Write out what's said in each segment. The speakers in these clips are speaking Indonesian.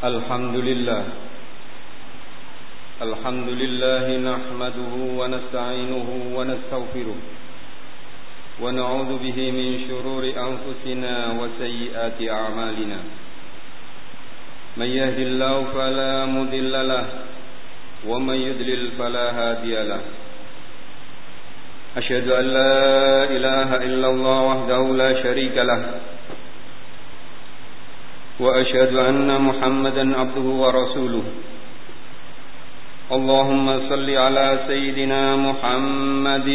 الحمد لله. الحمد لله نحمده ونستعينه ونستغفره ونعوذ به من شرور أنفسنا وسيئات أعمالنا. من يهد الله فلا مضل له ومن يضلل فلا هادي له. أشهد أن لا إله إلا الله وحده لا شريك له وأشهد أن محمدا عبده ورسوله. اللهم صل على سيدنا محمد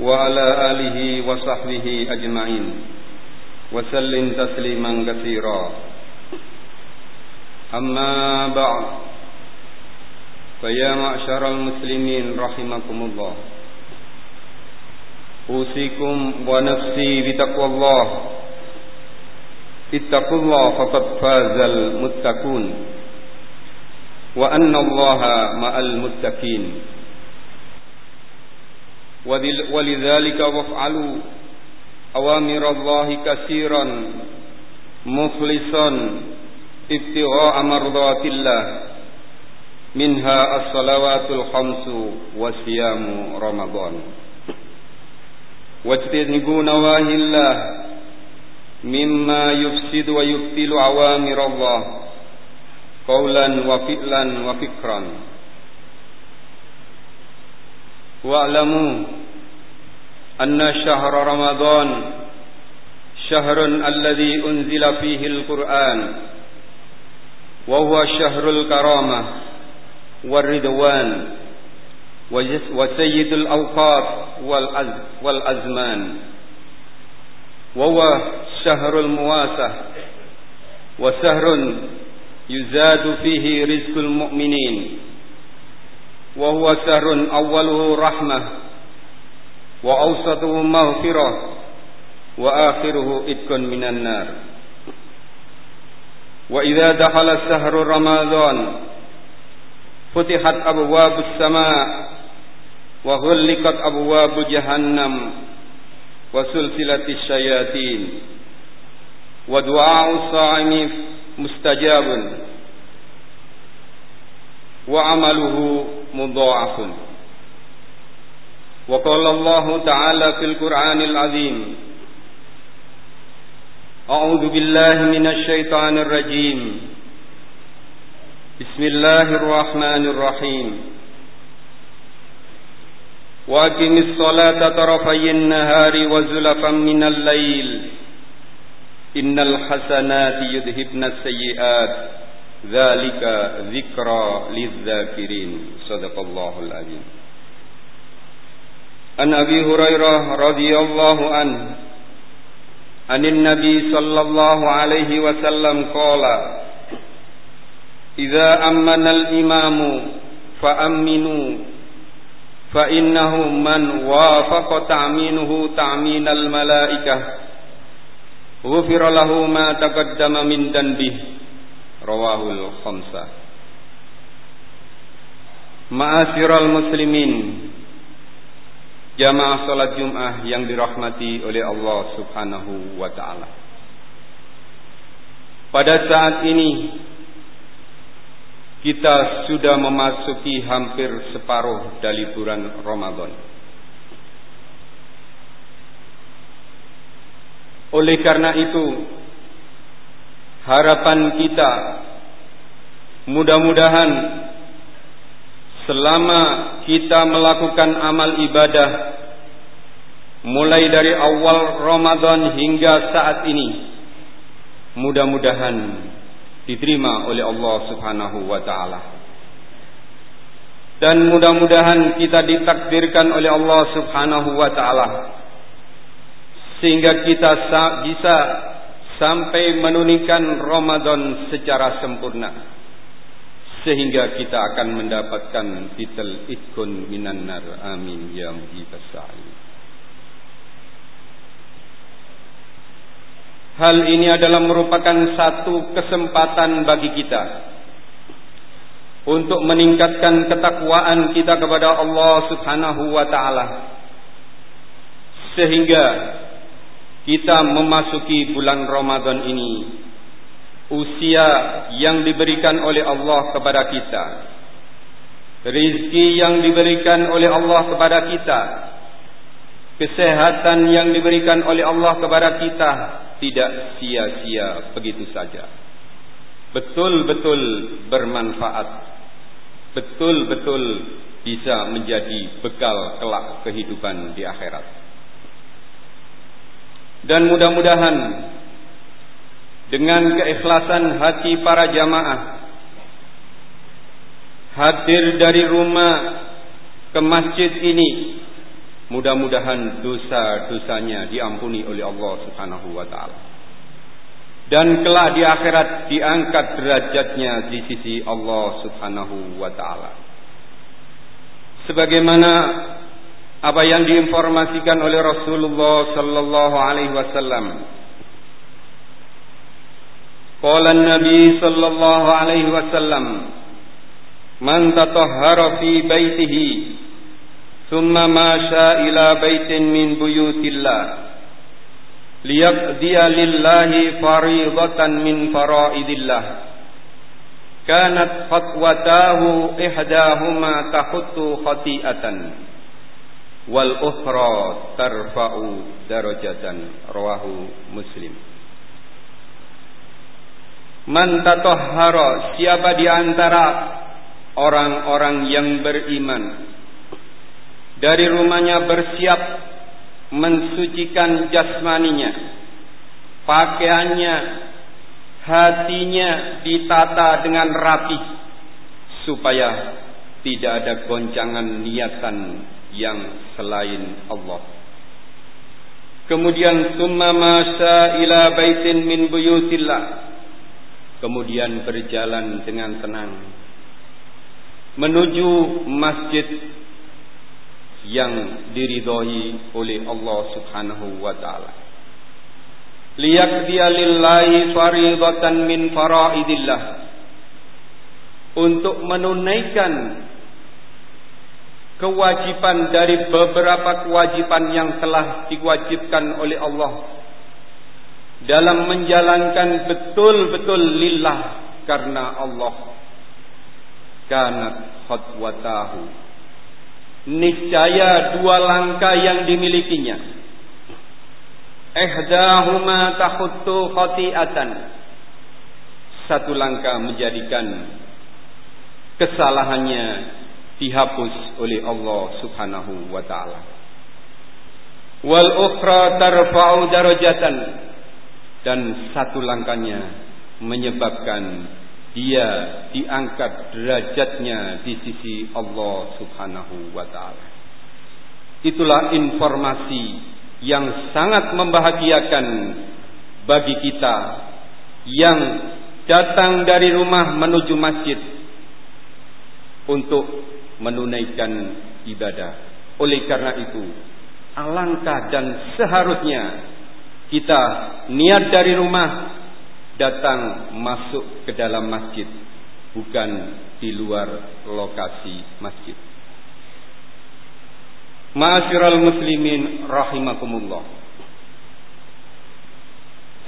وعلى آله وصحبه أجمعين. وسلم تسليما كثيرا. أما بعد فيا معشر المسلمين رحمكم الله. أوصيكم ونفسي بتقوى الله. اتقوا الله فقد فاز المتقون. وأن الله مع المتقين. ولذلك وافعلوا أوامر الله كثيرا مخلصا ابتغاء مرضات الله. منها الصلوات الخمس وصيام رمضان. واجتنبوا نواهي الله. مما يفسد ويبطل أوامر الله. قولا وفعلا وفكرا. واعلموا أن شهر رمضان شهر الذي أنزل فيه القرآن وهو شهر الكرامة والرضوان وسيد الأوقات والأزمان. وهو شهر المواسة وشهر يزاد فيه رزق المؤمنين وهو شهر أوله رحمة وأوسطه مغفرة وآخره إتق من النار. وإذا دخل شهر رمضان فتحت أبواب السماء وغلقت أبواب جهنم. وسلسلة الشياطين. ودعاء الصائم مستجاب وعمله مضاعف. وقال الله تعالى في القرآن العظيم أعوذ بالله من الشيطان الرجيم. بسم الله الرحمن الرحيم. وأقم الصلاة طرفي النهار وزلفا من الليل. إن الحسنات يذهبن السيئات. ذلك ذكرى للذاكرين. صدق الله العظيم. عن أبي هريرة رضي الله عنه عن النبي صلى الله عليه وسلم قال إذا أمن الإمام فأمنوا فإنه من وافق تعمينه تعمين الملائكة غفر له ما تقدم من ذنبه رواه الخمسة Ma'asyiral muslimin Jamaah salat Jum'ah yang dirahmati oleh Allah subhanahu wa ta'ala Pada saat ini kita sudah memasuki hampir separuh dari bulan Ramadan. Oleh karena itu, harapan kita mudah-mudahan selama kita melakukan amal ibadah mulai dari awal Ramadan hingga saat ini mudah-mudahan diterima oleh Allah Subhanahu wa taala. Dan mudah-mudahan kita ditakdirkan oleh Allah Subhanahu wa taala. Sehingga kita bisa sampai menunaikan Ramadan secara sempurna. Sehingga kita akan mendapatkan titel itkun minan nar. Amin. Ya mujibas sa'in Hal ini adalah merupakan satu kesempatan bagi kita untuk meningkatkan ketakwaan kita kepada Allah Subhanahu wa taala sehingga kita memasuki bulan Ramadan ini usia yang diberikan oleh Allah kepada kita, rizki yang diberikan oleh Allah kepada kita, kesehatan yang diberikan oleh Allah kepada kita tidak sia-sia begitu saja. Betul-betul bermanfaat. Betul-betul bisa menjadi bekal kelak kehidupan di akhirat. Dan mudah-mudahan dengan keikhlasan hati para jamaah hadir dari rumah ke masjid ini mudah-mudahan dosa-dosanya diampuni oleh Allah Subhanahu wa taala. Dan kelak di akhirat diangkat derajatnya di sisi Allah Subhanahu wa taala. Sebagaimana apa yang diinformasikan oleh Rasulullah sallallahu alaihi wasallam. Qala Nabi sallallahu alaihi wasallam Man tatahhara fi baitihi thumma masha ila baitin min buyutillah. Liyaqdiya lillahi fariidatan min faraidillah. Kanat fatwatahu ihdahuma tahuttu khati'atan. Wal ukhra tarfa'u darajatan. Rawahu muslim. Man tatahhara siapa di antara orang-orang yang beriman dari rumahnya bersiap mensucikan jasmaninya, pakaiannya, hatinya ditata dengan rapi supaya tidak ada goncangan niatan yang selain Allah. Kemudian summa masa ila baitin min buyutillah kemudian berjalan dengan tenang menuju masjid yang diridhoi oleh Allah Subhanahu wa taala. Liyaqdiya lillahi fariidatan min faraidillah. Untuk menunaikan kewajiban dari beberapa kewajiban yang telah diwajibkan oleh Allah dalam menjalankan betul-betul lillah karena Allah kanat khutwatahu niscaya dua langkah yang dimilikinya. Ihdahuma tahuttu khati'atan. Satu langkah menjadikan kesalahannya dihapus oleh Allah Subhanahu wa taala. Wal ukhra tarfa'u darajatan. Dan satu langkahnya menyebabkan dia diangkat derajatnya di sisi Allah Subhanahu wa taala. Itulah informasi yang sangat membahagiakan bagi kita yang datang dari rumah menuju masjid untuk menunaikan ibadah. Oleh karena itu, alangkah dan seharusnya kita niat dari rumah datang masuk ke dalam masjid bukan di luar lokasi masjid. Ma'asyiral muslimin rahimakumullah.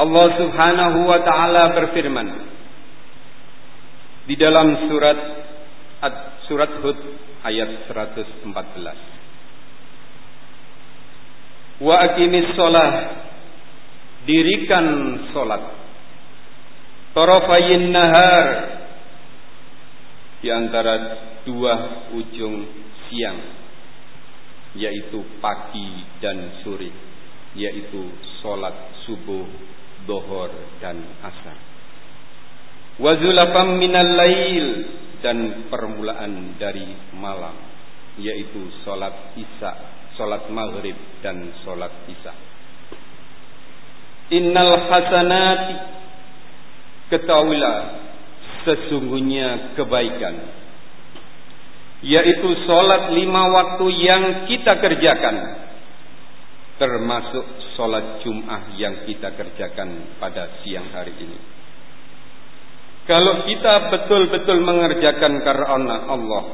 Allah Subhanahu wa taala berfirman di dalam surat surat Hud ayat 114. Wa aqimis shalah dirikan solat tarafayin nahar. Di antara dua ujung siang yaitu pagi dan sore yaitu solat subuh dohor dan asar. Wazulafam minal lail dan permulaan dari malam yaitu solat isya solat maghrib dan solat isya. Innal hasanati Ketahuilah Sesungguhnya kebaikan Yaitu solat lima waktu yang kita kerjakan Termasuk solat jum'ah yang kita kerjakan pada siang hari ini Kalau kita betul-betul mengerjakan karena Allah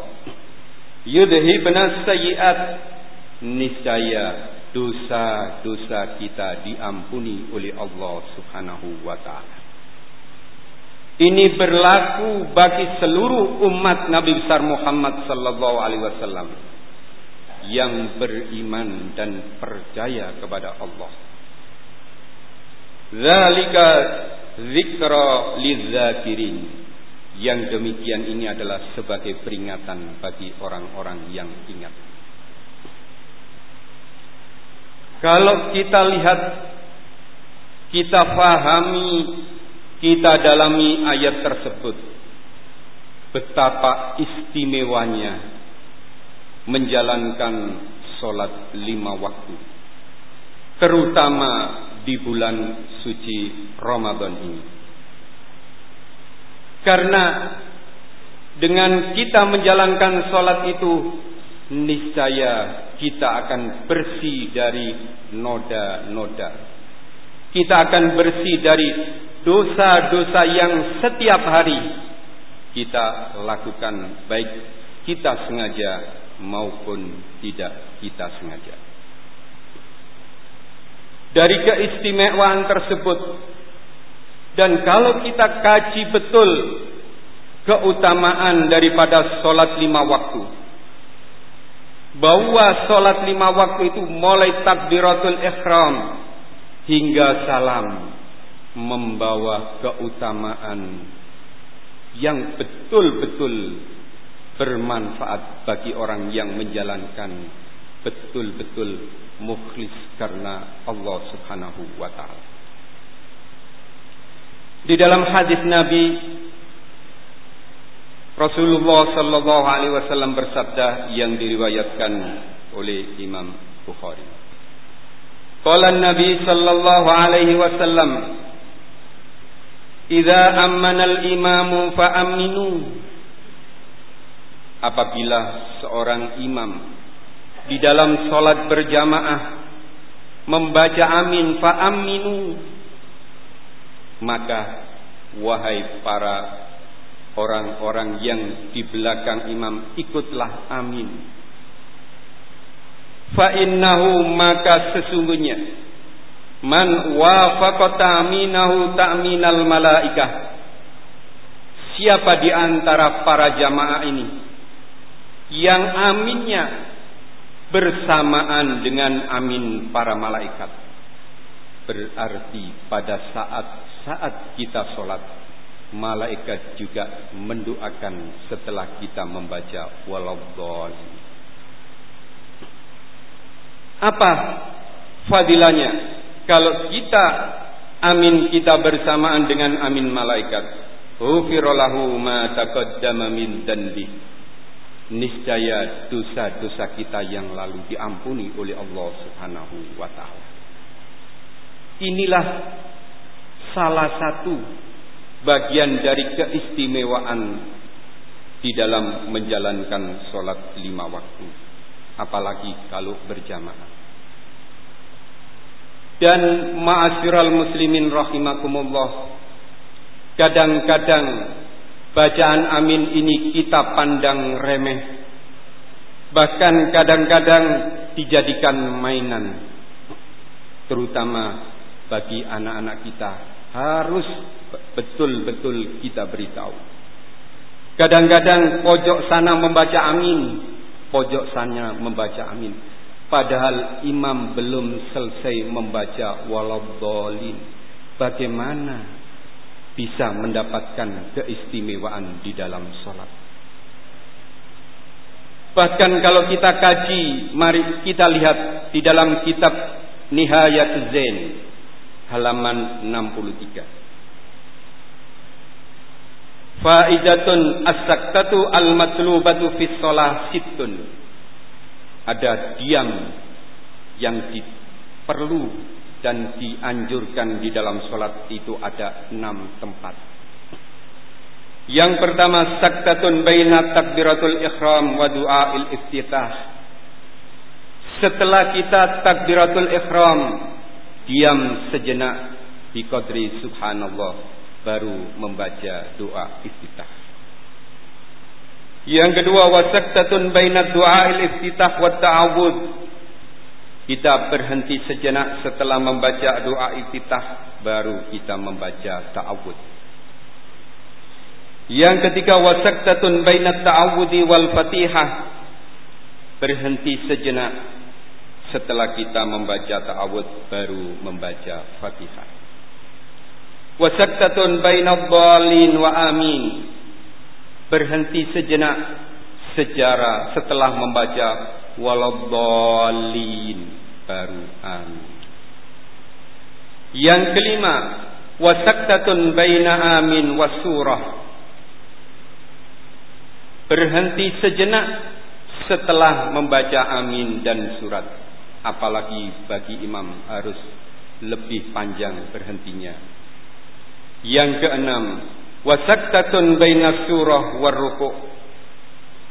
Yudhibna sayyiat Niscaya dosa-dosa kita diampuni oleh Allah Subhanahu wa taala. Ini berlaku bagi seluruh umat Nabi besar Muhammad sallallahu alaihi wasallam yang beriman dan percaya kepada Allah. Zalika zikra lizakirin. Yang demikian ini adalah sebagai peringatan bagi orang-orang yang ingat. Kalau kita lihat, kita fahami, kita dalami ayat tersebut, betapa istimewanya menjalankan sholat lima waktu, terutama di bulan suci Ramadan ini. Karena dengan kita menjalankan sholat itu, niscaya kita akan bersih dari noda-noda. Kita akan bersih dari dosa-dosa yang setiap hari kita lakukan, baik kita sengaja maupun tidak kita sengaja. Dari keistimewaan tersebut dan kalau kita kaji betul keutamaan daripada sholat lima waktu bahwa sholat lima waktu itu mulai takbiratul ikhram hingga salam membawa keutamaan yang betul-betul bermanfaat bagi orang yang menjalankan betul-betul mukhlis karena Allah Subhanahu wa taala. Di dalam hadis Nabi Rasulullah sallallahu alaihi wasallam bersabda yang diriwayatkan oleh Imam Bukhari. Qala Nabi sallallahu alaihi wasallam Idza ammana al-imamu fa aminu Apabila seorang imam di dalam sholat berjamaah membaca amin fa aminu maka wahai para orang-orang yang di belakang imam ikutlah amin. Fa innahu maka sesungguhnya man wafaqa ta'minahu ta'minal malaikah siapa di antara para jamaah ini yang aminnya bersamaan dengan amin para malaikat. Berarti pada saat-saat kita sholat, malaikat juga mendoakan setelah kita membaca walau Apa fadilahnya? Kalau kita amin kita bersamaan dengan amin malaikat. Ghufirallahu ma taqaddama min danbi niscaya dosa-dosa kita yang lalu diampuni oleh Allah Subhanahu wa taala. Inilah salah satu bagian dari keistimewaan di dalam menjalankan sholat lima waktu. Apalagi kalau berjamaah. Dan ma'asyiral muslimin rahimakumullah. Kadang-kadang Bacaan amin ini kita pandang remeh. Bahkan kadang-kadang dijadikan mainan. Terutama bagi anak-anak kita. Harus betul-betul kita beritahu. Kadang-kadang pojok sana membaca amin. Pojok sana membaca amin. Padahal imam belum selesai membaca walau Bagaimana bisa mendapatkan keistimewaan di dalam sholat. Bahkan kalau kita kaji, mari kita lihat di dalam kitab Nihayat Zain halaman 63. Faidatun as-saktatu al-matlubatu fi sholah situn. Ada diam yang diperlu dan dianjurkan di dalam sholat itu ada enam tempat. Yang pertama saktatun baina takbiratul ikhram wa du'ail iftitah. Setelah kita takbiratul ikhram, diam sejenak di qadri subhanallah baru membaca doa iftitah. Yang kedua wasaktatun baina du'ail iftitah wa ta'awud kita berhenti sejenak setelah membaca doa iftitah baru kita membaca ta'awud. Yang ketiga wasaktatun bainat ta'awudi wal fatihah. Berhenti sejenak setelah kita membaca ta'awud baru membaca fatihah. Wasaktatun bainad dhalin wa amin. Berhenti sejenak sejarah setelah membaca waladhalin baru amin. Yang kelima, wasaktatun baina amin wasurah berhenti sejenak setelah membaca amin dan surat. Apalagi bagi imam harus lebih panjang berhentinya. Yang keenam, wasaktatun baina surah warruku.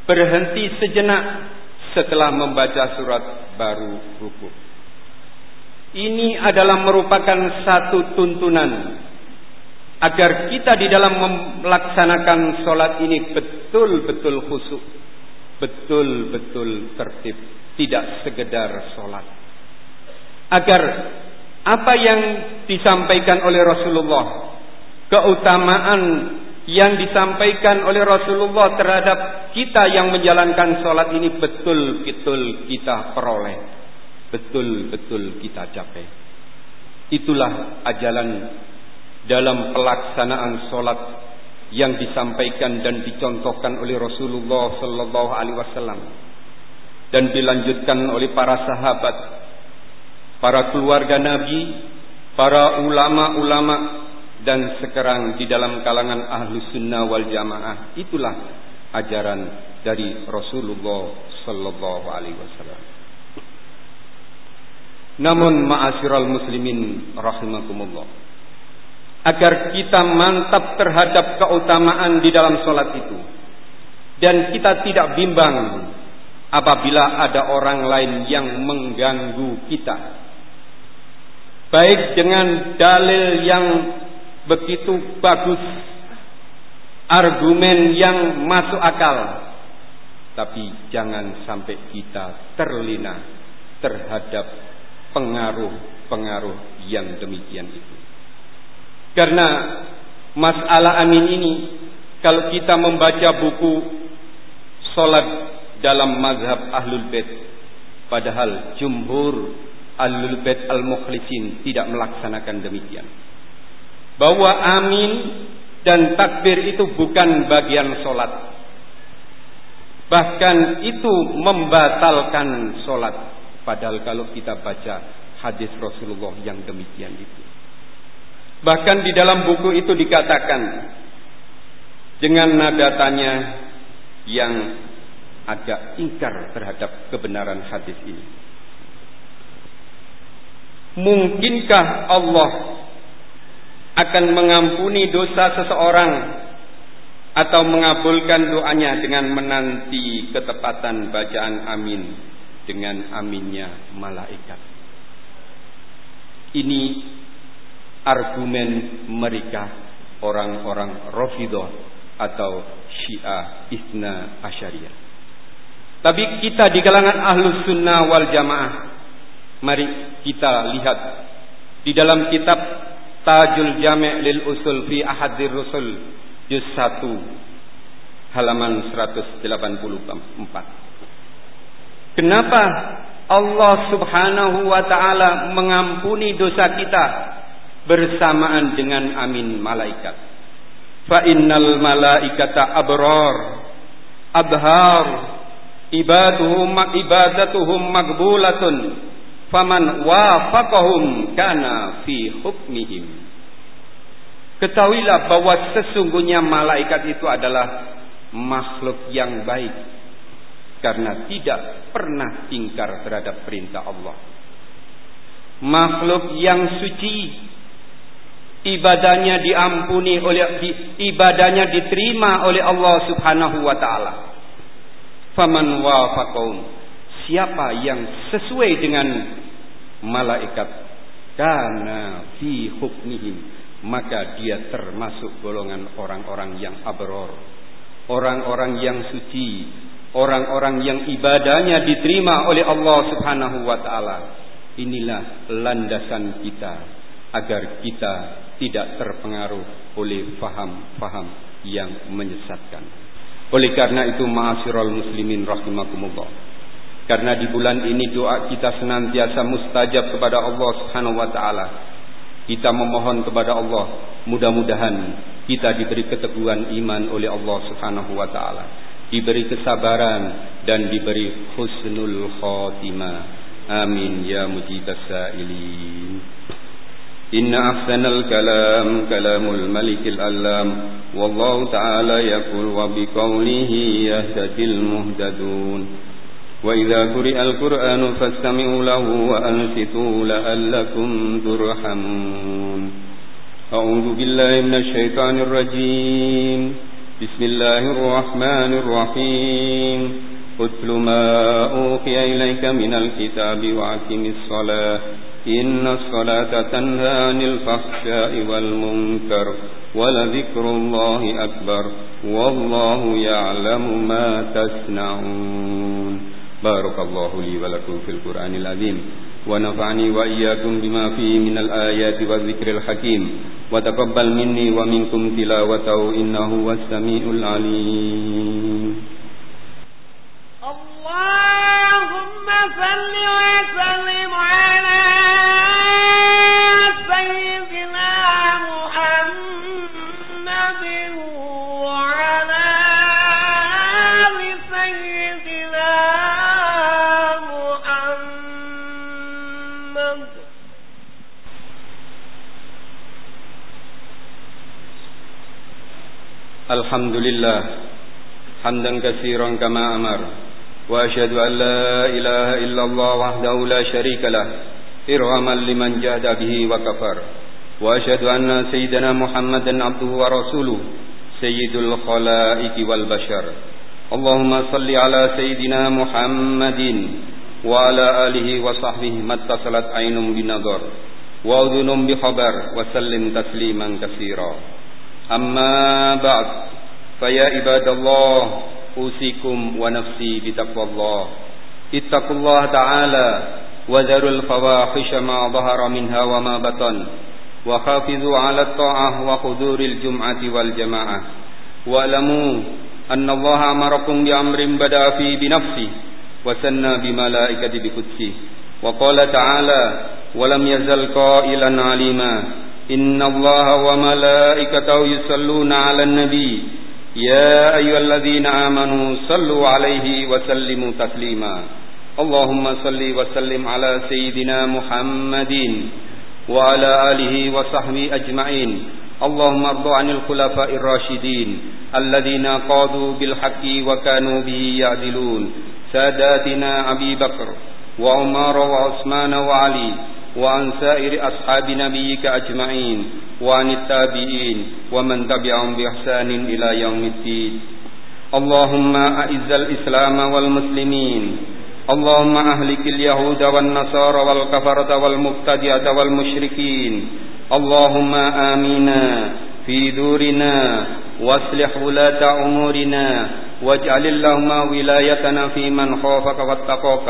Berhenti sejenak setelah membaca surat baru ruku. Ini adalah merupakan satu tuntunan agar kita di dalam melaksanakan sholat ini betul-betul khusyuk, betul-betul tertib, tidak sekedar sholat. Agar apa yang disampaikan oleh Rasulullah, keutamaan yang disampaikan oleh Rasulullah terhadap kita yang menjalankan sholat ini betul-betul kita peroleh, betul-betul kita capai. Itulah ajalan dalam pelaksanaan solat yang disampaikan dan dicontohkan oleh Rasulullah Sallallahu Alaihi Wasallam dan dilanjutkan oleh para sahabat, para keluarga Nabi, para ulama-ulama dan sekarang di dalam kalangan ahlu sunnah wal jamaah itulah ajaran dari Rasulullah Sallallahu Alaihi Wasallam. Namun ma'asyiral muslimin rahimakumullah agar kita mantap terhadap keutamaan di dalam sholat itu dan kita tidak bimbang apabila ada orang lain yang mengganggu kita baik dengan dalil yang begitu bagus argumen yang masuk akal tapi jangan sampai kita terlena terhadap pengaruh-pengaruh yang demikian itu karena masalah amin ini kalau kita membaca buku solat dalam mazhab ahlul bait padahal jumhur ahlul bait al-mukhlisin tidak melaksanakan demikian. Bahwa amin dan takbir itu bukan bagian solat. Bahkan itu membatalkan solat. Padahal kalau kita baca hadis Rasulullah yang demikian itu. Bahkan di dalam buku itu dikatakan dengan nada tanya yang agak ingkar terhadap kebenaran hadis ini. Mungkinkah Allah akan mengampuni dosa seseorang atau mengabulkan doanya dengan menanti ketepatan bacaan amin dengan aminnya malaikat? Ini argumen mereka orang-orang Rafidah atau Syiah Isna Asyariah. Tapi kita di kalangan Ahlus Sunnah wal Jamaah mari kita lihat di dalam kitab Tajul Jami' lil Usul fi Ahadir Rusul juz 1 halaman 184. Kenapa Allah Subhanahu wa taala mengampuni dosa kita bersamaan dengan amin malaikat. Fa innal malaikata abrar abhar ibaduhum ibadatuhum maqbulatun faman wafaqahum kana fi hukmihim. Ketahuilah bahwa sesungguhnya malaikat itu adalah makhluk yang baik karena tidak pernah ingkar terhadap perintah Allah. Makhluk yang suci ibadahnya diampuni oleh ibadahnya diterima oleh Allah Subhanahu wa taala. Faman wafaqahum siapa yang sesuai dengan malaikat karena fi maka dia termasuk golongan orang-orang yang abror orang-orang yang suci orang-orang yang ibadahnya diterima oleh Allah Subhanahu wa taala inilah landasan kita agar kita tidak terpengaruh oleh faham-faham yang menyesatkan. Oleh karena itu ma'asyiral muslimin rahimakumullah. Karena di bulan ini doa kita senantiasa mustajab kepada Allah Subhanahu wa taala. Kita memohon kepada Allah mudah-mudahan kita diberi keteguhan iman oleh Allah Subhanahu wa taala, diberi kesabaran dan diberi husnul khatimah. Amin ya mujibas sa'ilin. Inna ahsanal kalam kalamul malikil alam wallahu ta'ala yaqul wa biqaulihi yahtadil muhtadun. وإذا قرئ القرآن فاستمعوا له وأنصتوا لعلكم ترحمون. أعوذ بالله من الشيطان الرجيم. بسم الله الرحمن الرحيم. اتل ما أوحي إليك من الكتاب وأقم الصلاة. إن الصلاة تنهى عن الفحشاء والمنكر ولذكر الله أكبر. والله يعلم ما تصنعون. بارك الله لي ولكم في القرآن العظيم. ونفعني وإياكم بما فيه من الآيات والذكر الحكيم. وتقبل مني ومنكم تلاوته إنه هو السميع العليم. اللهم صل وسلم على الحمد لله حمدا كثيرا كما أمر وأشهد أن لا إله إلا الله وحده لا شريك له إرغما لمن جاد به وكفر وأشهد أن سيدنا محمدا عبده ورسوله سيد الخلائق والبشر. اللهم صل على سيدنا محمد وعلى آله وصحبه ما اتصلت عين بنظر وأذن بخبر وسلم تسليما كثيرا. أما بعد فيا عباد الله أوصيكم ونفسي بتقوى الله. اتقوا الله تعالى وذروا الفواحش ما ظهر منها وما بطن وحافظوا على الطاعة وحضور الجمعة والجماعة. واعلموا أن الله أمركم بأمر بدأ فيه بنفسه وسنى بملائكة بقدسه. وقال تعالى ولم يزل قائلا عليما إن الله وملائكته يصلون على النبي يا أيها الذين آمنوا صلوا عليه وسلموا تسليما. اللهم صل وسلم على سيدنا محمد وعلى آله وصحبه أجمعين. اللهم ارض عن الخلفاء الراشدين الذين قادوا بالحق وكانوا به يعدلون. ساداتنا أبي بكر وعمر وعثمان وعلي وعن سائر أصحاب نبيك أجمعين وعن التابعين ومن تبعهم بإحسان إلى يوم الدين. اللهم أعز الإسلام والمسلمين. اللهم أهلك اليهود والنصارى والكفرة والمبتدعة والمشركين. اللهم آمنا في دورنا واصلح ولاة أمورنا واجعل اللهم ولايتنا في من خافك واتقاك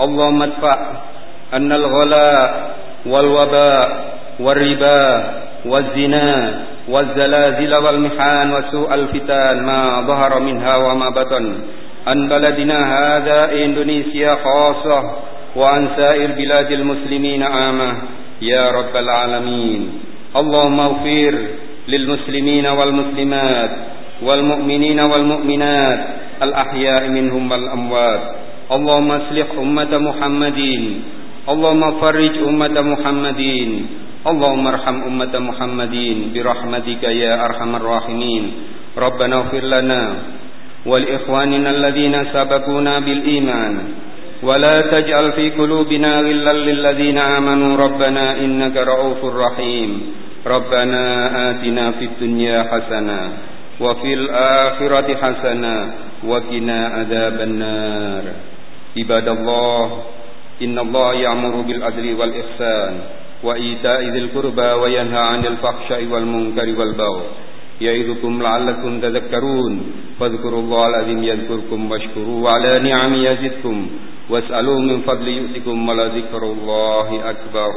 اللهم ادفع أن الغلاء والوباء والربا والزنا والزلازل والمحان وسوء الفتان ما ظهر منها وما بطن. عن بلدنا هذا إندونيسيا خاصة وعن سائر بلاد المسلمين عامة. يا رب العالمين. اللهم اغفر للمسلمين والمسلمات والمؤمنين والمؤمنات الأحياء منهم والأموات. اللهم أصلح أمة محمد اللهم فرج أمة محمدين اللهم ارحم أمة محمدين برحمتك يا أرحم الراحمين ربنا اغفر لنا ولإخواننا الذين سبقونا بالإيمان ولا تجعل في قلوبنا غلا للذين آمنوا ربنا إنك رؤوف رحيم ربنا آتنا في الدنيا حسنة وفي الآخرة حسنة وقنا عذاب النار عباد الله إن الله يأمر بالعدل والإحسان وإيتاء ذي القربى وينهى عن الفحشاء والمنكر والبغي. يعظكم لعلكم تذكرون. فاذكروا الله العظيم يذكركم واشكروا على نعم يزدكم. واسألوا من فضل يؤتكم ولذكر الله أكبر.